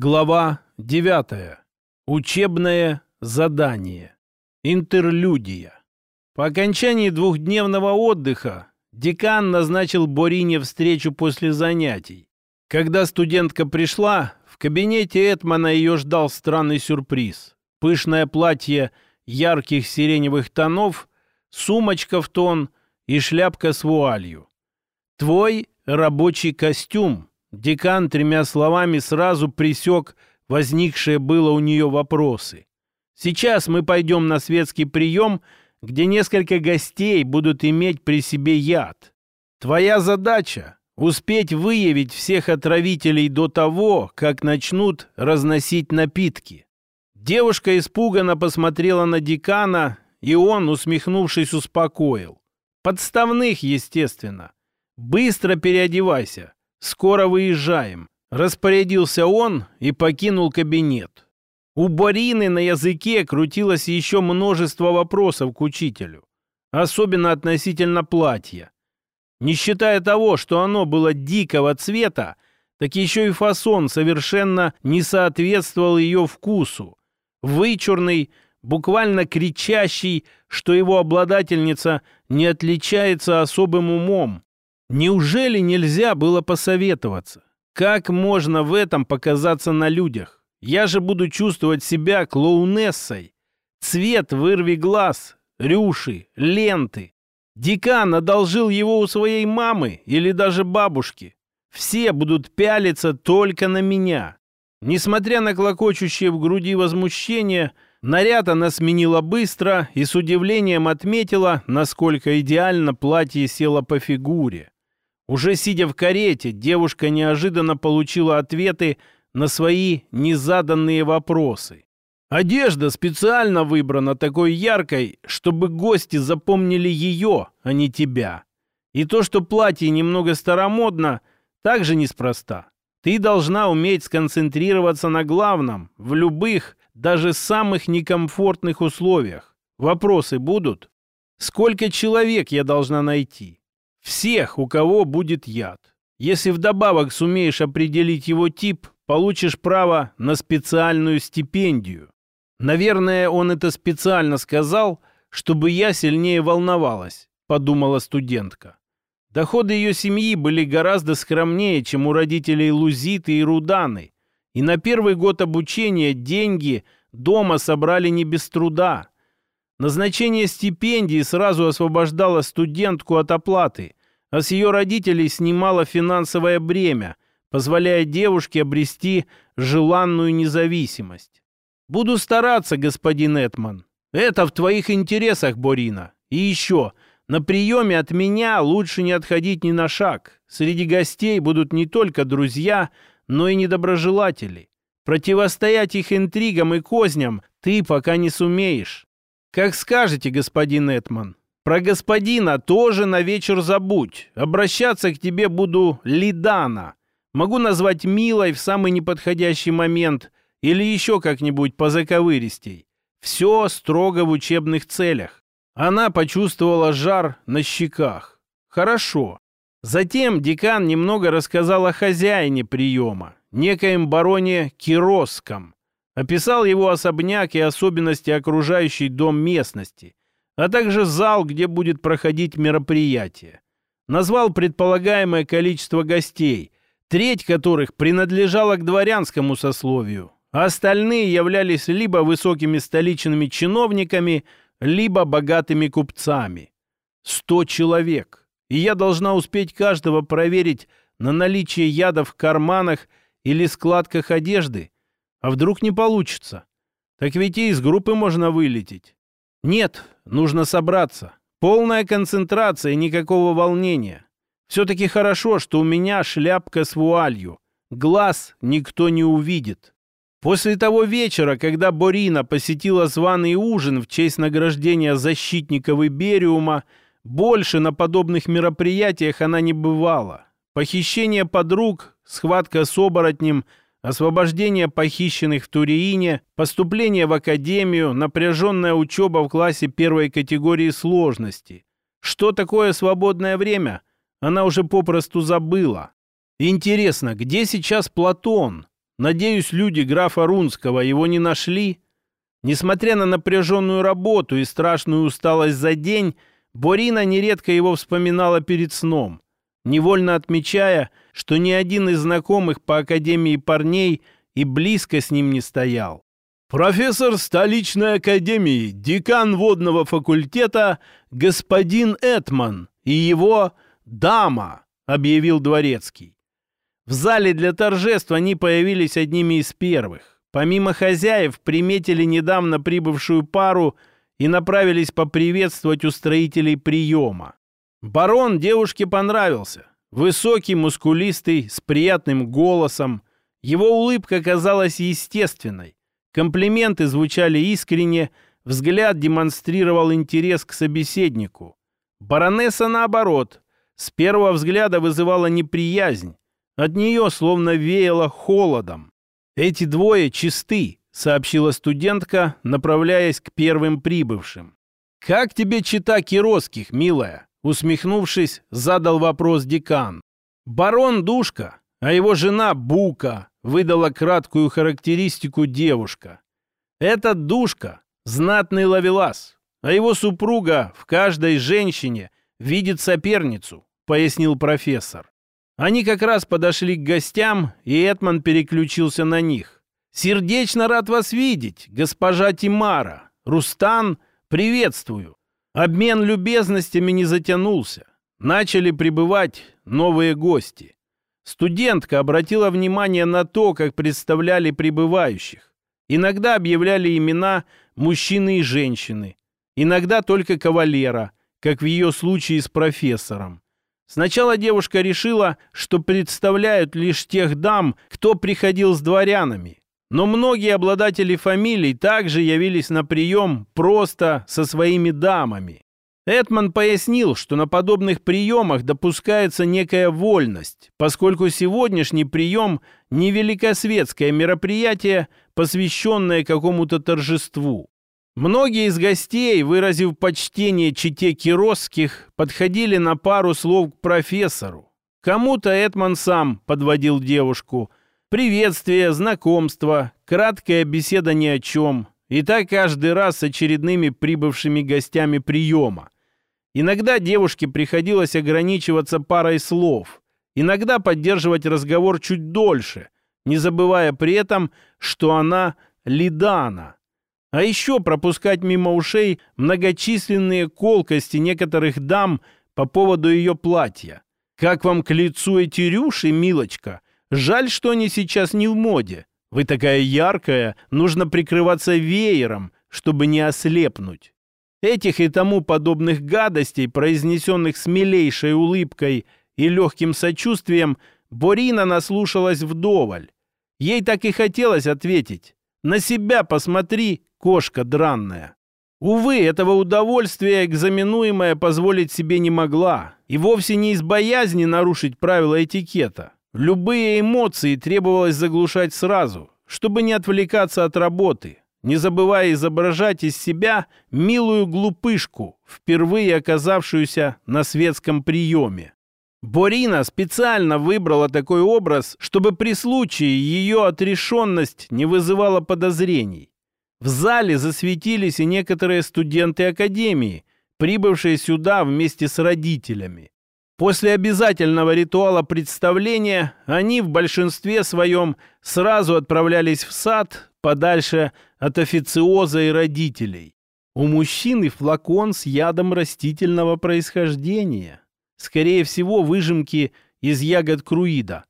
Глава 9. Учебное задание. Интерлюдия. По окончании двухдневного отдыха декан назначил Борине встречу после занятий. Когда студентка пришла, в кабинете Этмана ее ждал странный сюрприз. Пышное платье ярких сиреневых тонов, сумочка в тон и шляпка с вуалью. «Твой рабочий костюм», Декан тремя словами сразу присек возникшие было у нее вопросы. Сейчас мы пойдем на светский прием, где несколько гостей будут иметь при себе яд. Твоя задача — успеть выявить всех отравителей до того, как начнут разносить напитки. Девушка испуганно посмотрела на декана, и он, усмехнувшись, успокоил. Подставных, естественно. Быстро переодевайся. «Скоро выезжаем», — распорядился он и покинул кабинет. У Борины на языке крутилось еще множество вопросов к учителю, особенно относительно платья. Не считая того, что оно было дикого цвета, так еще и фасон совершенно не соответствовал ее вкусу. Вычурный, буквально кричащий, что его обладательница не отличается особым умом, Неужели нельзя было посоветоваться? Как можно в этом показаться на людях? Я же буду чувствовать себя клоунессой. Цвет вырви глаз, рюши, ленты. Декан одолжил его у своей мамы или даже бабушки. Все будут пялиться только на меня. Несмотря на клокочущее в груди возмущение, наряд она сменила быстро и с удивлением отметила, насколько идеально платье село по фигуре. Уже сидя в карете, девушка неожиданно получила ответы на свои незаданные вопросы. Одежда специально выбрана такой яркой, чтобы гости запомнили ее, а не тебя. И то, что платье немного старомодно, также неспроста. Ты должна уметь сконцентрироваться на главном, в любых, даже самых некомфортных условиях. Вопросы будут? Сколько человек я должна найти? Всех, у кого будет яд. Если вдобавок сумеешь определить его тип, получишь право на специальную стипендию. Наверное, он это специально сказал, чтобы я сильнее волновалась, подумала студентка. Доходы ее семьи были гораздо скромнее, чем у родителей Лузиты и Руданы. И на первый год обучения деньги дома собрали не без труда. Назначение стипендии сразу освобождало студентку от оплаты, а с ее родителей снимало финансовое бремя, позволяя девушке обрести желанную независимость. «Буду стараться, господин Этман. Это в твоих интересах, Борина. И еще, на приеме от меня лучше не отходить ни на шаг. Среди гостей будут не только друзья, но и недоброжелатели. Противостоять их интригам и козням ты пока не сумеешь. Как скажете, господин Этман. Про господина тоже на вечер забудь. Обращаться к тебе буду Лидана. Могу назвать Милой в самый неподходящий момент или еще как-нибудь по заковыристей. Все строго в учебных целях. Она почувствовала жар на щеках. Хорошо. Затем декан немного рассказал о хозяине приема, некоем бароне Киросском. Описал его особняк и особенности окружающей дом местности а также зал, где будет проходить мероприятие. Назвал предполагаемое количество гостей, треть которых принадлежала к дворянскому сословию, а остальные являлись либо высокими столичными чиновниками, либо богатыми купцами. Сто человек. И я должна успеть каждого проверить на наличие яда в карманах или складках одежды. А вдруг не получится? Так ведь и из группы можно вылететь. Нет, нужно собраться. Полная концентрация, никакого волнения. Все-таки хорошо, что у меня шляпка с вуалью. Глаз никто не увидит. После того вечера, когда Борина посетила званый ужин в честь награждения защитников Ибериума, больше на подобных мероприятиях она не бывала. Похищение подруг, схватка с оборотнем – освобождение похищенных в Туриине, поступление в академию, напряженная учеба в классе первой категории сложности. Что такое свободное время? Она уже попросту забыла. Интересно, где сейчас Платон? Надеюсь, люди графа Рунского его не нашли?» Несмотря на напряженную работу и страшную усталость за день, Борина нередко его вспоминала перед сном, невольно отмечая, что ни один из знакомых по Академии парней и близко с ним не стоял. Профессор столичной академии, декан водного факультета, господин Этман и его дама, объявил дворецкий. В зале для торжеств они появились одними из первых. Помимо хозяев, приметили недавно прибывшую пару и направились поприветствовать устроителей приема. Барон девушке понравился. Высокий, мускулистый, с приятным голосом. Его улыбка казалась естественной. Комплименты звучали искренне, взгляд демонстрировал интерес к собеседнику. Баронесса, наоборот, с первого взгляда вызывала неприязнь. От нее словно веяло холодом. «Эти двое чисты», — сообщила студентка, направляясь к первым прибывшим. «Как тебе чита Киросских, милая?» Усмехнувшись, задал вопрос декан. «Барон Душка, а его жена Бука», выдала краткую характеристику девушка. «Этот Душка — знатный ловелас, а его супруга в каждой женщине видит соперницу», пояснил профессор. Они как раз подошли к гостям, и Этман переключился на них. «Сердечно рад вас видеть, госпожа Тимара. Рустан, приветствую. Обмен любезностями не затянулся. Начали прибывать новые гости. Студентка обратила внимание на то, как представляли прибывающих. Иногда объявляли имена мужчины и женщины. Иногда только кавалера, как в ее случае с профессором. Сначала девушка решила, что представляют лишь тех дам, кто приходил с дворянами. Но многие обладатели фамилий также явились на прием просто со своими дамами. Этман пояснил, что на подобных приемах допускается некая вольность, поскольку сегодняшний прием – не великосветское мероприятие, посвященное какому-то торжеству. Многие из гостей, выразив почтение чите Киросских, подходили на пару слов к профессору. Кому-то Этман сам подводил девушку. Приветствие, знакомство, краткая беседа ни о чем. И так каждый раз с очередными прибывшими гостями приема. Иногда девушке приходилось ограничиваться парой слов. Иногда поддерживать разговор чуть дольше, не забывая при этом, что она Лидана – а еще пропускать мимо ушей многочисленные колкости некоторых дам по поводу ее платья. Как вам к лицу эти рюши, милочка? Жаль, что они сейчас не в моде. Вы такая яркая, нужно прикрываться веером, чтобы не ослепнуть. Этих и тому подобных гадостей, произнесенных с милейшей улыбкой и легким сочувствием, Борина наслушалась вдоволь. Ей так и хотелось ответить. «На себя посмотри, кошка дранная. Увы, этого удовольствия экзаменуемая позволить себе не могла, и вовсе не из боязни нарушить правила этикета. Любые эмоции требовалось заглушать сразу, чтобы не отвлекаться от работы, не забывая изображать из себя милую глупышку, впервые оказавшуюся на светском приеме. Борина специально выбрала такой образ, чтобы при случае ее отрешенность не вызывала подозрений. В зале засветились и некоторые студенты академии, прибывшие сюда вместе с родителями. После обязательного ритуала представления они в большинстве своем сразу отправлялись в сад, подальше от официоза и родителей. У мужчины флакон с ядом растительного происхождения. Скорее всего, выжимки из ягод круида.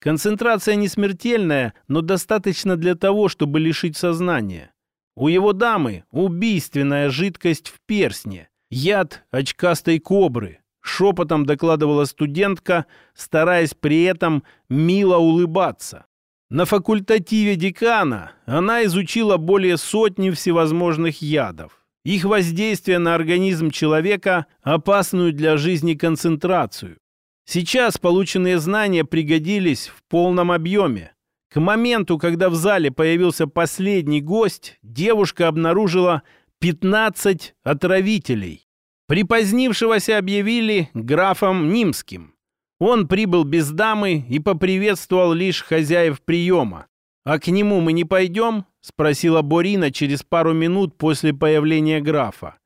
Концентрация не смертельная, но достаточно для того, чтобы лишить сознания. У его дамы убийственная жидкость в персне, яд очкастой кобры, шепотом докладывала студентка, стараясь при этом мило улыбаться. На факультативе декана она изучила более сотни всевозможных ядов. Их воздействие на организм человека опасную для жизни концентрацию. Сейчас полученные знания пригодились в полном объеме. К моменту, когда в зале появился последний гость, девушка обнаружила 15 отравителей. Припозднившегося объявили графом Нимским. Он прибыл без дамы и поприветствовал лишь хозяев приема. «А к нему мы не пойдем?» — спросила Борина через пару минут после появления графа.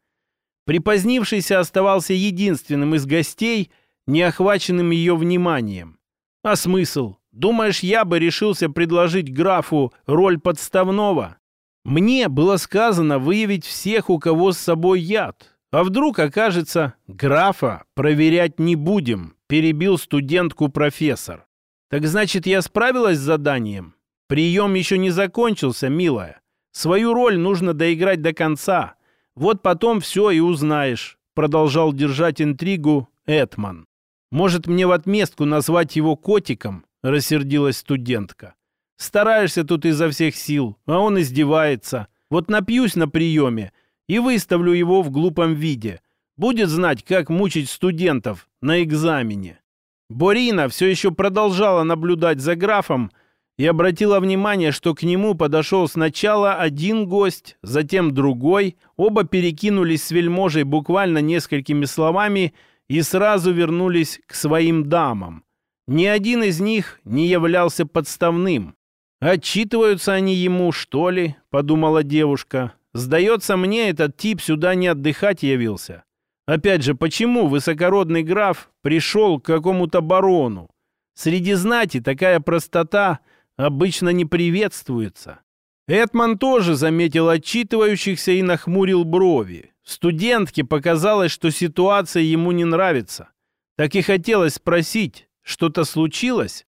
Припозднившийся оставался единственным из гостей, не охваченным ее вниманием. «А смысл? Думаешь, я бы решился предложить графу роль подставного? Мне было сказано выявить всех, у кого с собой яд. А вдруг окажется, графа проверять не будем, перебил студентку профессор. Так значит, я справилась с заданием? Прием еще не закончился, милая. Свою роль нужно доиграть до конца. Вот потом все и узнаешь, продолжал держать интригу Этман. Может, мне в отместку назвать его котиком? Рассердилась студентка. Стараешься тут изо всех сил, а он издевается. Вот напьюсь на приеме и выставлю его в глупом виде. Будет знать, как мучить студентов на экзамене. Борина все еще продолжала наблюдать за графом, и обратила внимание, что к нему подошел сначала один гость, затем другой. Оба перекинулись с вельможей буквально несколькими словами и сразу вернулись к своим дамам. Ни один из них не являлся подставным. «Отчитываются они ему, что ли?» — подумала девушка. «Сдается мне, этот тип сюда не отдыхать явился. Опять же, почему высокородный граф пришел к какому-то барону? Среди знати такая простота — обычно не приветствуется. Этман тоже заметил отчитывающихся и нахмурил брови. Студентке показалось, что ситуация ему не нравится. Так и хотелось спросить, что-то случилось?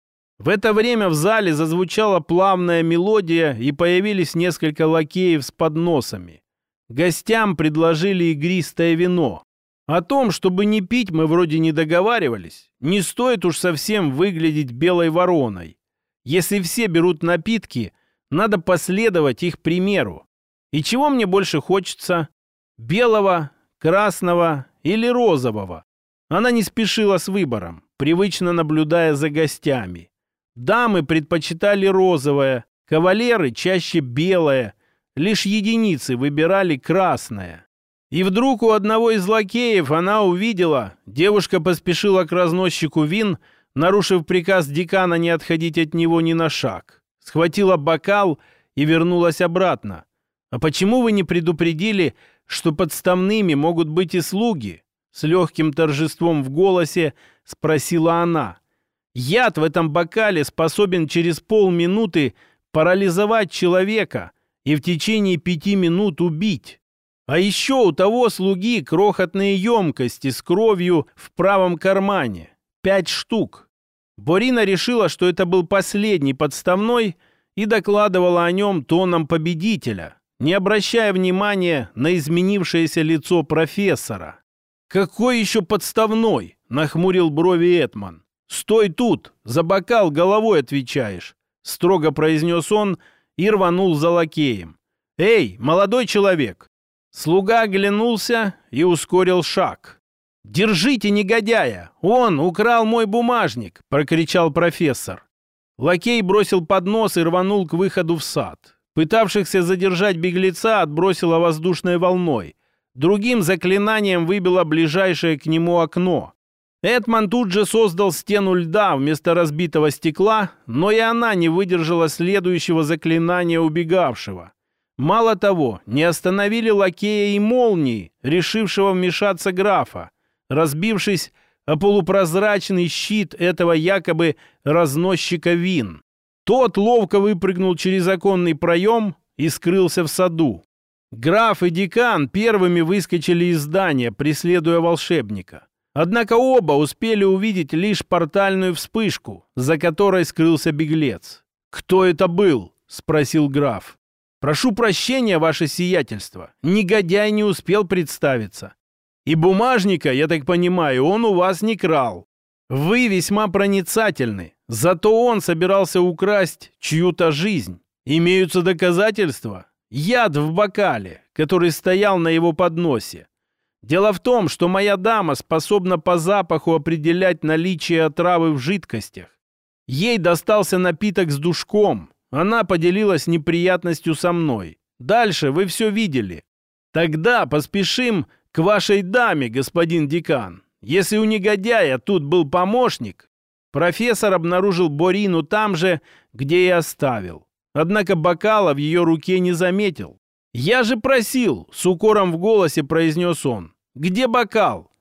В это время в зале зазвучала плавная мелодия, и появились несколько лакеев с подносами. Гостям предложили игристое вино. О том, чтобы не пить, мы вроде не договаривались. Не стоит уж совсем выглядеть белой вороной. Если все берут напитки, надо последовать их примеру. И чего мне больше хочется? Белого, красного или розового? Она не спешила с выбором, привычно наблюдая за гостями. Дамы предпочитали розовое, кавалеры чаще белое, лишь единицы выбирали красное. И вдруг у одного из лакеев она увидела, девушка поспешила к разносчику вин, нарушив приказ декана не отходить от него ни на шаг. Схватила бокал и вернулась обратно. «А почему вы не предупредили, что подставными могут быть и слуги?» С легким торжеством в голосе спросила она. «Яд в этом бокале способен через полминуты парализовать человека и в течение пяти минут убить. А еще у того слуги крохотные емкости с кровью в правом кармане. Пять штук. Борина решила, что это был последний подставной и докладывала о нем тоном победителя, не обращая внимания на изменившееся лицо профессора. «Какой еще подставной?» — нахмурил брови Этман. «Стой тут, за бокал головой отвечаешь», — строго произнес он и рванул за лакеем. «Эй, молодой человек!» Слуга оглянулся и ускорил шаг. «Держите негодяя! Он украл мой бумажник!» — прокричал профессор. Лакей бросил поднос и рванул к выходу в сад. Пытавшихся задержать беглеца отбросило воздушной волной. Другим заклинанием выбило ближайшее к нему окно. Эдман тут же создал стену льда вместо разбитого стекла, но и она не выдержала следующего заклинания убегавшего. Мало того, не остановили лакея и молнии, решившего вмешаться графа разбившись о полупрозрачный щит этого якобы разносчика вин. Тот ловко выпрыгнул через оконный проем и скрылся в саду. Граф и декан первыми выскочили из здания, преследуя волшебника. Однако оба успели увидеть лишь портальную вспышку, за которой скрылся беглец. «Кто это был?» — спросил граф. «Прошу прощения, ваше сиятельство. Негодяй не успел представиться. И бумажника, я так понимаю, он у вас не крал. Вы весьма проницательны. Зато он собирался украсть чью-то жизнь. Имеются доказательства. Яд в бокале, который стоял на его подносе. Дело в том, что моя дама способна по запаху определять наличие отравы в жидкостях. Ей достался напиток с душком. Она поделилась неприятностью со мной. Дальше вы все видели. Тогда поспешим к вашей даме, господин декан. Если у негодяя тут был помощник, профессор обнаружил Борину там же, где и оставил. однако бокала в ее руке не заметил. «Я же просил!» — с укором в голосе произнес он. «Где бокал?»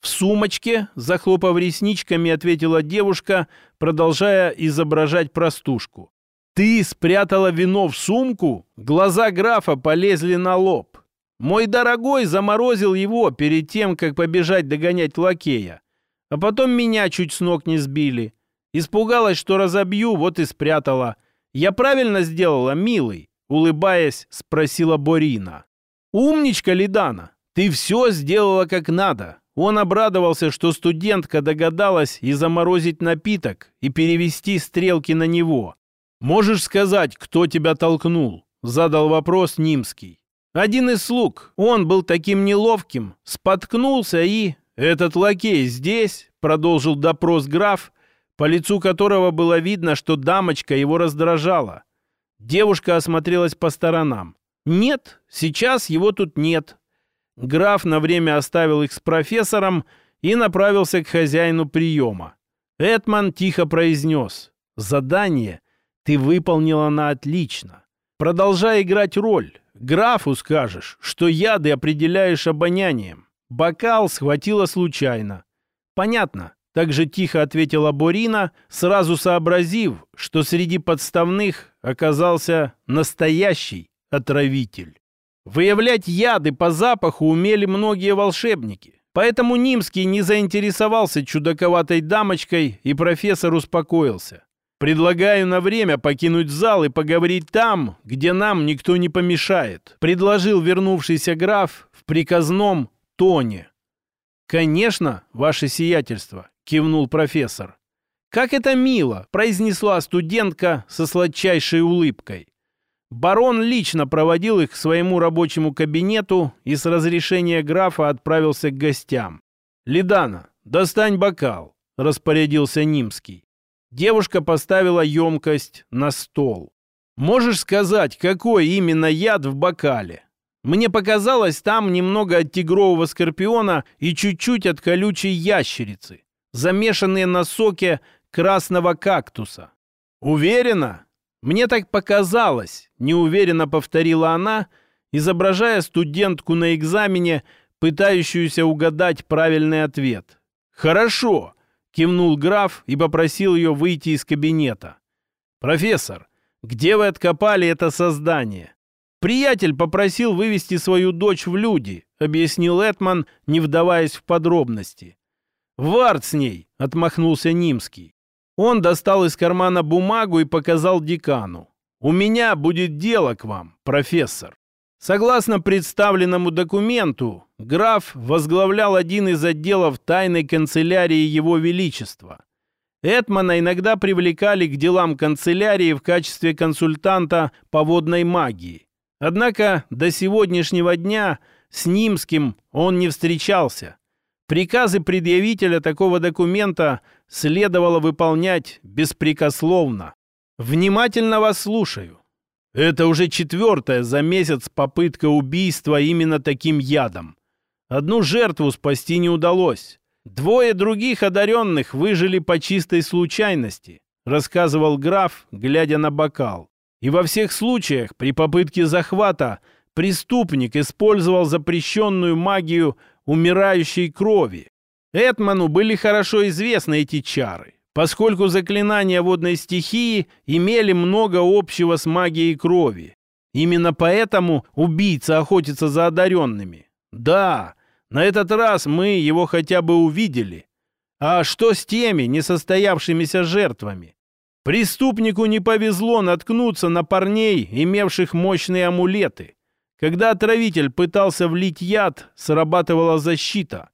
«В сумочке», — захлопав ресничками, ответила девушка, продолжая изображать простушку. «Ты спрятала вино в сумку?» Глаза графа полезли на лоб. «Мой дорогой заморозил его перед тем, как побежать догонять лакея. А потом меня чуть с ног не сбили. Испугалась, что разобью, вот и спрятала. Я правильно сделала, милый?» Улыбаясь, спросила Борина. «Умничка, Лидана, ты все сделала как надо. Он обрадовался, что студентка догадалась и заморозить напиток, и перевести стрелки на него. «Можешь сказать, кто тебя толкнул?» — задал вопрос Нимский. Один из слуг, он был таким неловким, споткнулся и... «Этот лакей здесь?» — продолжил допрос граф, по лицу которого было видно, что дамочка его раздражала. Девушка осмотрелась по сторонам. «Нет, сейчас его тут нет». Граф на время оставил их с профессором и направился к хозяину приема. Этман тихо произнес. «Задание ты выполнила на отлично. Продолжай играть роль. Графу скажешь, что яды определяешь обонянием. Бокал схватила случайно». «Понятно. Так же тихо ответила Борина, сразу сообразив, что среди подставных оказался настоящий отравитель. Выявлять яды по запаху умели многие волшебники. Поэтому Нимский не заинтересовался чудаковатой дамочкой, и профессор успокоился. «Предлагаю на время покинуть зал и поговорить там, где нам никто не помешает», предложил вернувшийся граф в приказном тоне. «Конечно, ваше сиятельство», кивнул профессор. «Как это мило!» — произнесла студентка со сладчайшей улыбкой. Барон лично проводил их к своему рабочему кабинету и с разрешения графа отправился к гостям. «Лидана, достань бокал», — распорядился Нимский. Девушка поставила емкость на стол. «Можешь сказать, какой именно яд в бокале?» Мне показалось, там немного от тигрового скорпиона и чуть-чуть от колючей ящерицы замешанные на соке красного кактуса. «Уверена?» «Мне так показалось», — неуверенно повторила она, изображая студентку на экзамене, пытающуюся угадать правильный ответ. «Хорошо», — кивнул граф и попросил ее выйти из кабинета. «Профессор, где вы откопали это создание?» «Приятель попросил вывести свою дочь в люди», — объяснил Этман, не вдаваясь в подробности. «Вард с ней!» — отмахнулся Нимский. Он достал из кармана бумагу и показал декану. «У меня будет дело к вам, профессор». Согласно представленному документу, граф возглавлял один из отделов тайной канцелярии Его Величества. Этмана иногда привлекали к делам канцелярии в качестве консультанта по водной магии. Однако до сегодняшнего дня с Нимским он не встречался. Приказы предъявителя такого документа следовало выполнять беспрекословно. Внимательно вас слушаю. Это уже четвертая за месяц попытка убийства именно таким ядом. Одну жертву спасти не удалось. Двое других одаренных выжили по чистой случайности, рассказывал граф, глядя на бокал. И во всех случаях при попытке захвата преступник использовал запрещенную магию умирающей крови. Этману были хорошо известны эти чары, поскольку заклинания водной стихии имели много общего с магией крови. Именно поэтому убийца охотится за одаренными. Да, на этот раз мы его хотя бы увидели. А что с теми несостоявшимися жертвами? Преступнику не повезло наткнуться на парней, имевших мощные амулеты. Когда отравитель пытался влить яд, срабатывала защита.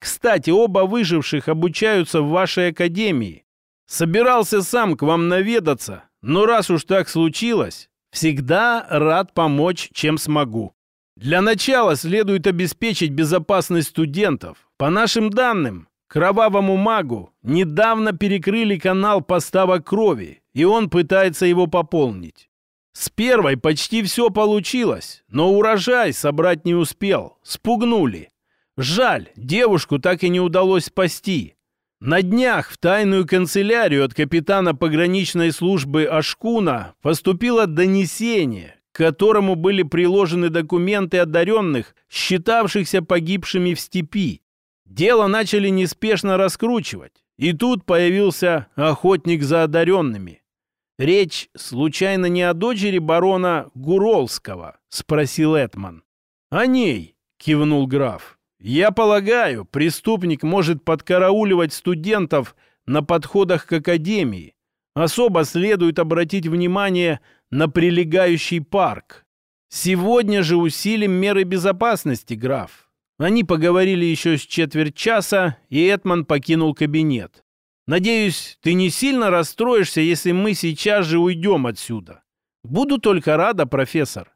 Кстати, оба выживших обучаются в вашей академии. Собирался сам к вам наведаться, но раз уж так случилось, всегда рад помочь, чем смогу. Для начала следует обеспечить безопасность студентов. По нашим данным, кровавому магу недавно перекрыли канал поставок крови, и он пытается его пополнить. С первой почти все получилось, но урожай собрать не успел, спугнули. Жаль, девушку так и не удалось спасти. На днях в тайную канцелярию от капитана пограничной службы Ашкуна поступило донесение, к которому были приложены документы одаренных, считавшихся погибшими в степи. Дело начали неспешно раскручивать, и тут появился охотник за одаренными. «Речь случайно не о дочери барона Гуролского?» — спросил Этман. «О ней», — кивнул граф. «Я полагаю, преступник может подкарауливать студентов на подходах к академии. Особо следует обратить внимание на прилегающий парк. Сегодня же усилим меры безопасности, граф». Они поговорили еще с четверть часа, и Этман покинул кабинет. Надеюсь, ты не сильно расстроишься, если мы сейчас же уйдем отсюда. Буду только рада, профессор.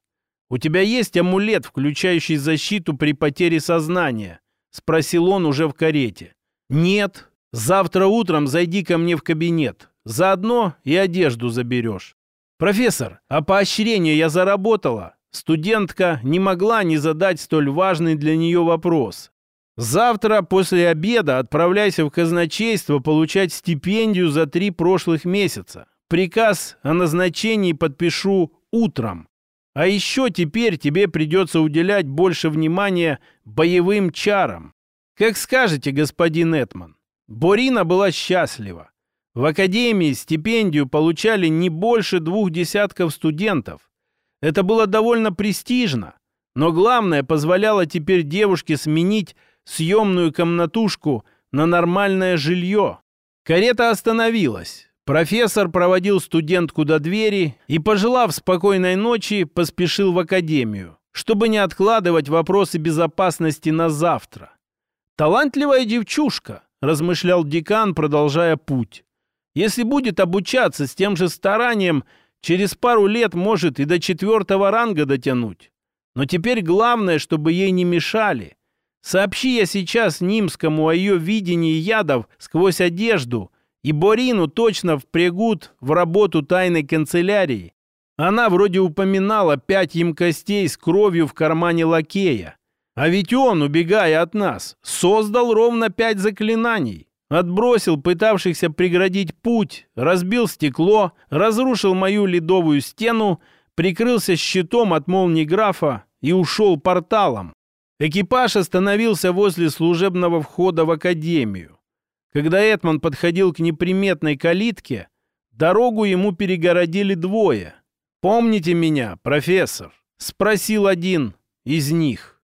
У тебя есть амулет, включающий защиту при потере сознания? Спросил он уже в карете. Нет. Завтра утром зайди ко мне в кабинет. Заодно и одежду заберешь. Профессор, а поощрение я заработала? Студентка не могла не задать столь важный для нее вопрос. Завтра после обеда отправляйся в казначейство получать стипендию за три прошлых месяца. Приказ о назначении подпишу утром. А еще теперь тебе придется уделять больше внимания боевым чарам. Как скажете, господин Этман. Борина была счастлива. В академии стипендию получали не больше двух десятков студентов. Это было довольно престижно, но главное позволяло теперь девушке сменить съемную комнатушку на нормальное жилье. Карета остановилась. Профессор проводил студентку до двери и, пожелав спокойной ночи, поспешил в академию, чтобы не откладывать вопросы безопасности на завтра. «Талантливая девчушка», — размышлял декан, продолжая путь. «Если будет обучаться с тем же старанием, через пару лет может и до четвертого ранга дотянуть. Но теперь главное, чтобы ей не мешали, Сообщи я сейчас Нимскому о ее видении ядов сквозь одежду, и Борину точно впрягут в работу тайной канцелярии. Она вроде упоминала пять емкостей с кровью в кармане лакея. А ведь он, убегая от нас, создал ровно пять заклинаний. Отбросил пытавшихся преградить путь, разбил стекло, разрушил мою ледовую стену, прикрылся щитом от молнии графа и ушел порталом. Экипаж остановился возле служебного входа в академию. Когда Этман подходил к неприметной калитке, дорогу ему перегородили двое. «Помните меня, профессор?» — спросил один из них.